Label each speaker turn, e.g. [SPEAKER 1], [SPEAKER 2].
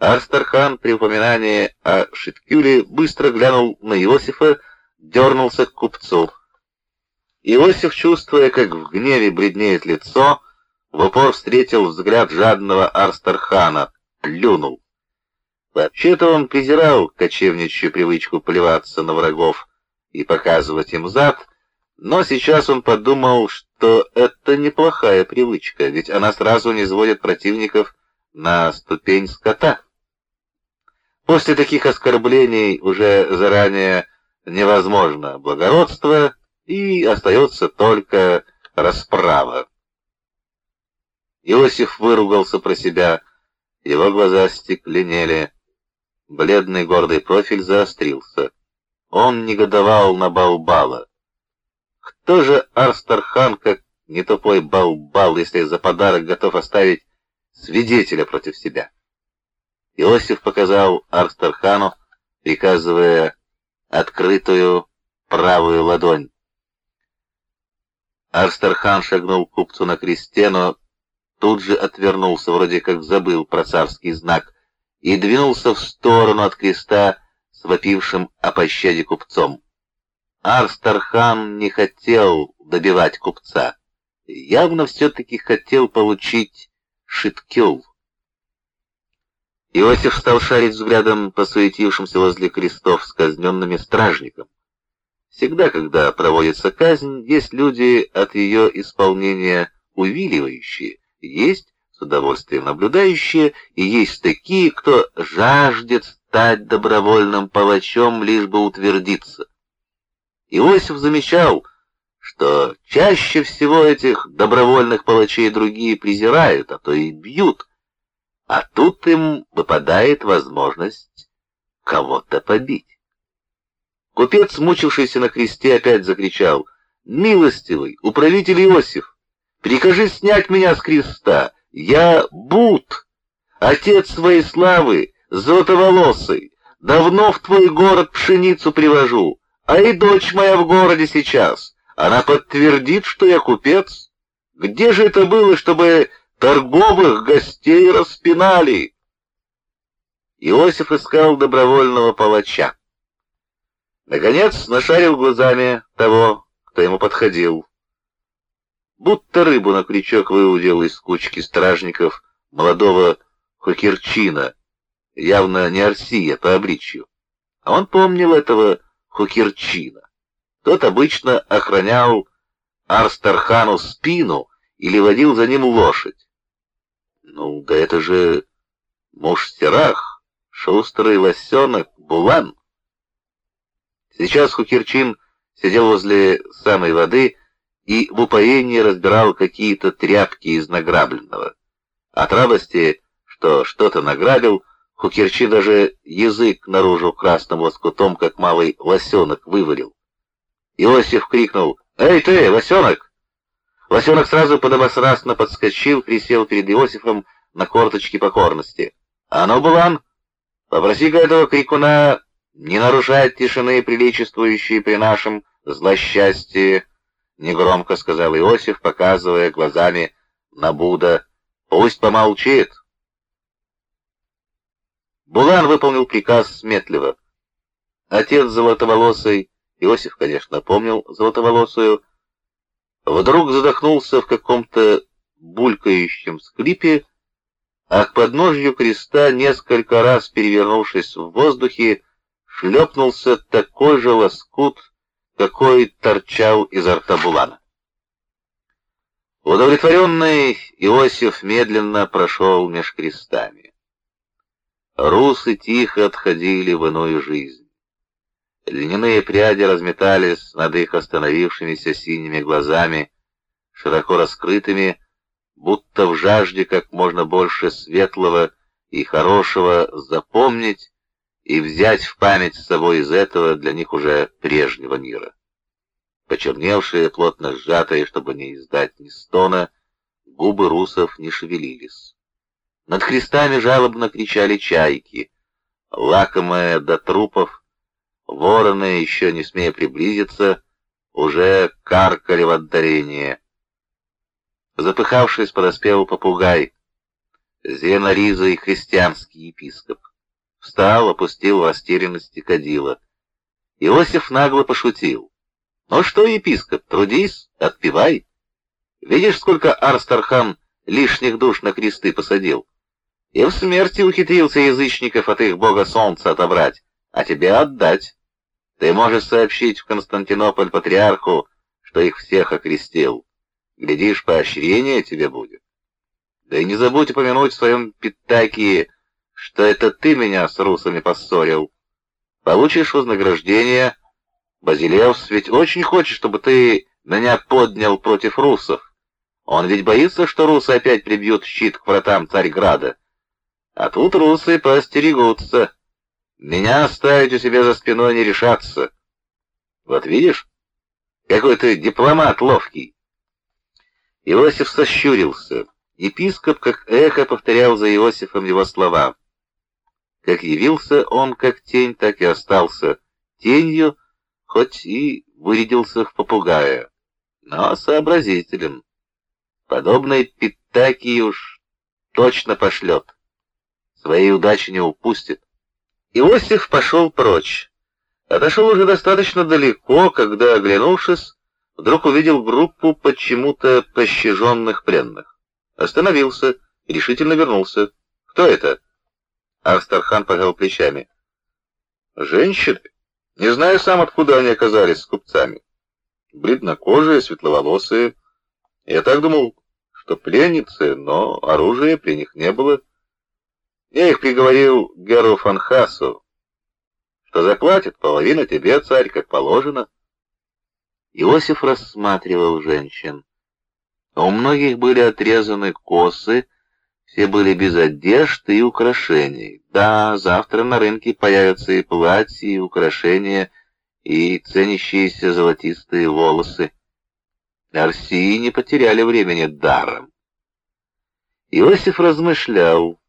[SPEAKER 1] Арстархан при упоминании о Шиткюле быстро глянул на Иосифа, дернулся к купцу. Иосиф, чувствуя, как в гневе бледнеет лицо, в упор встретил взгляд жадного Арстархана, плюнул. Вообще-то он презирал кочевничью привычку плеваться на врагов и показывать им зад, но сейчас он подумал, что это неплохая привычка, ведь она сразу не сводит противников на ступень скота. После таких оскорблений уже заранее невозможно благородство, и остается только расправа. Иосиф выругался про себя, его глаза стекленели, бледный гордый профиль заострился. Он негодовал на Балбала. Кто же Арстархан, как не тупой Балбал, если за подарок готов оставить свидетеля против себя? Иосиф показал Арстархану, приказывая открытую правую ладонь. Арстархан шагнул купцу на кресте, но тут же отвернулся, вроде как забыл про царский знак, и двинулся в сторону от креста с вопившим о пощаде купцом. Арстархан не хотел добивать купца, явно все-таки хотел получить Шиткюл. Иосиф стал шарить взглядом по суетившимся возле крестов с казненными стражникам. Всегда, когда проводится казнь, есть люди от ее исполнения увиливающие, есть с удовольствием наблюдающие, и есть такие, кто жаждет стать добровольным палачом, лишь бы утвердиться. Иосиф замечал, что чаще всего этих добровольных палачей другие презирают, а то и бьют, а тут им выпадает возможность кого-то побить. Купец, мучившийся на кресте, опять закричал, «Милостивый, управитель Иосиф, прикажи снять меня с креста, я Бут, отец своей славы, золотоволосый, давно в твой город пшеницу привожу, а и дочь моя в городе сейчас, она подтвердит, что я купец. Где же это было, чтобы торговых гостей распинали?» Иосиф искал добровольного палача. Наконец нашарил глазами того, кто ему подходил. Будто рыбу на крючок выудил из кучки стражников молодого Хукерчина, явно не Арсия по обричью. А он помнил этого Хукерчина. Тот обычно охранял Арстархану спину или водил за ним лошадь. Ну, да это же муж шустрый лосенок, Булан. Сейчас Хукерчин сидел возле самой воды и в упоении разбирал какие-то тряпки из награбленного. От радости, что что-то награбил, Хукерчин даже язык наружу красным лоскутом, как малый лосенок, вывалил. Иосиф крикнул «Эй ты, лосенок!» Лосенок сразу подобострастно подскочил, присел перед Иосифом на корточки покорности. «А ну, Булан, попроси-ка этого крикуна не нарушать тишины, приличествующей при нашем злосчастье, — негромко сказал Иосиф, показывая глазами на Будда. — Пусть помолчит. Булан выполнил приказ сметливо. Отец золотоволосый, Иосиф, конечно, помнил золотоволосую, вдруг задохнулся в каком-то булькающем скрипе, а к подножью креста, несколько раз перевернувшись в воздухе, шлепнулся такой же лоскут, какой торчал изо рта Булана. Удовлетворенный Иосиф медленно прошел меж крестами. Русы тихо отходили в иную жизнь. Льняные пряди разметались над их остановившимися синими глазами, широко раскрытыми, будто в жажде как можно больше светлого и хорошего запомнить и взять в память с собой из этого для них уже прежнего мира. Почерневшие, плотно сжатые, чтобы не издать ни стона, губы русов не шевелились. Над крестами жалобно кричали чайки, лакомые до трупов, вороны, еще не смея приблизиться, уже каркали в отдарение. Запыхавшись, подоспел попугай. Зенориза и христианский епископ. Встал, опустил в растерянности кадила. Иосиф нагло пошутил. «Ну что, епископ, трудись, отпевай. Видишь, сколько Арстархан лишних душ на кресты посадил? И в смерти ухитрился язычников от их бога солнца отобрать, а тебе отдать. Ты можешь сообщить в Константинополь патриарху, что их всех окрестил. Глядишь, поощрение тебе будет. Да и не забудь упомянуть в своем Питакии, что это ты меня с русами поссорил. Получишь вознаграждение. Базилевс ведь очень хочет, чтобы ты меня поднял против русов. Он ведь боится, что русы опять прибьют щит к вратам Царьграда. А тут русы постерегутся. Меня оставить у себя за спиной не решаться. Вот видишь, какой ты дипломат ловкий. Иосиф сощурился. Епископ, как эхо, повторял за Иосифом его слова. Как явился он как тень, так и остался тенью, хоть и вырядился в попугая, но сообразителем. Подобной Питаки уж точно пошлет. Своей удачи не упустит. Иосиф пошел прочь. Отошел уже достаточно далеко, когда, оглянувшись, вдруг увидел группу почему-то пощаженных пленных. Остановился, решительно вернулся. «Кто это?» Арстархан пожал плечами. «Женщины? Не знаю сам, откуда они оказались с купцами. Бледнокожие, светловолосые. Я так думал, что пленницы, но оружия при них не было. Я их приговорил Геру Фанхасу, что заплатит половину тебе, царь, как положено». Иосиф рассматривал женщин. У многих были отрезаны косы, все были без одежды и украшений. Да, завтра на рынке появятся и платья, и украшения, и ценящиеся золотистые волосы. Арсии не потеряли времени даром. Иосиф размышлял,